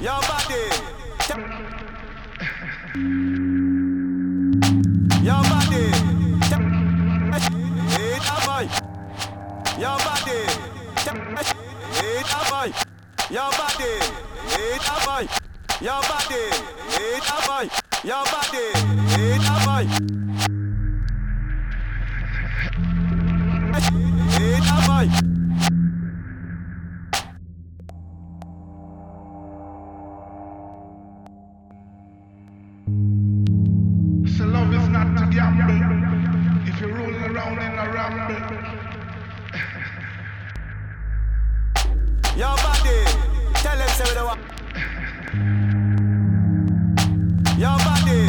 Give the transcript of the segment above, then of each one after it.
Your body. Your body. It a boy. Your body. It a boy. Your body. It a boy. Your body. It a boy. Your body. It a boy. Your body. Tell them say we don't want. Your body.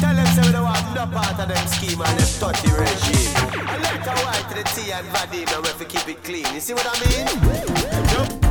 Tell them say we don't want no part of them scheme and them dirty regime. I like a white to the tea and Vadim and we to keep it clean. You see what I mean? Your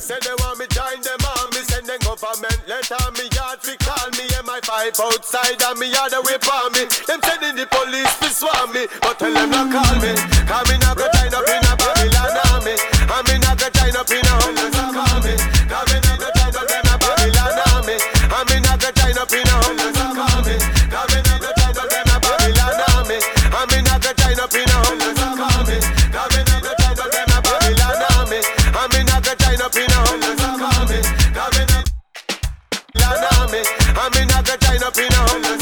say they want me join them ah, army Send them government letter. Me yard fi call me and my five outside and me yard away for me. Them sending the police fi swarm me But tell them not call me. Cause me not go not go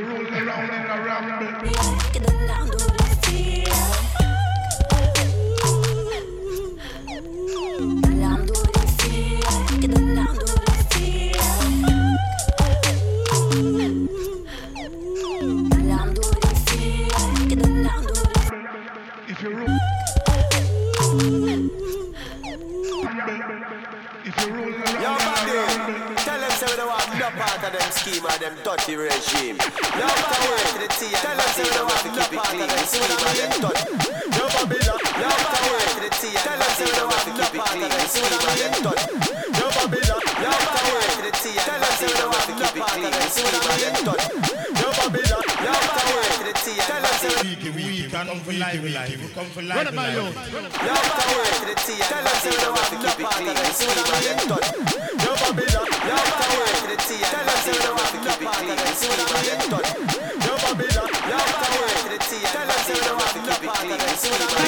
rolling If you're rolling around in a body, ramble. tell them say we don't want no part of them scheme or them dirty regime. Have to keep it clean. The scheme of them dirty. Yo, Babylon, yo, Babylon, to the T and tell us we don't have to keep it clean. The scheme of them dirty. Yo, Babylon, yo, Babylon, to the T and tell us we don't Week, week, and come for live, live. We come for live, Run it by you. Yo, Babylon, to the T and tell us we don't have to keep it clean. The scheme of them dirty. Yo, Babylon, yo, Babylon, to the T and tell us we don't have to keep it clean. The scheme of them dirty. Yo, Babylon, yo, Babylon, to the T and tell us we don't have to keep it clean. The scheme of them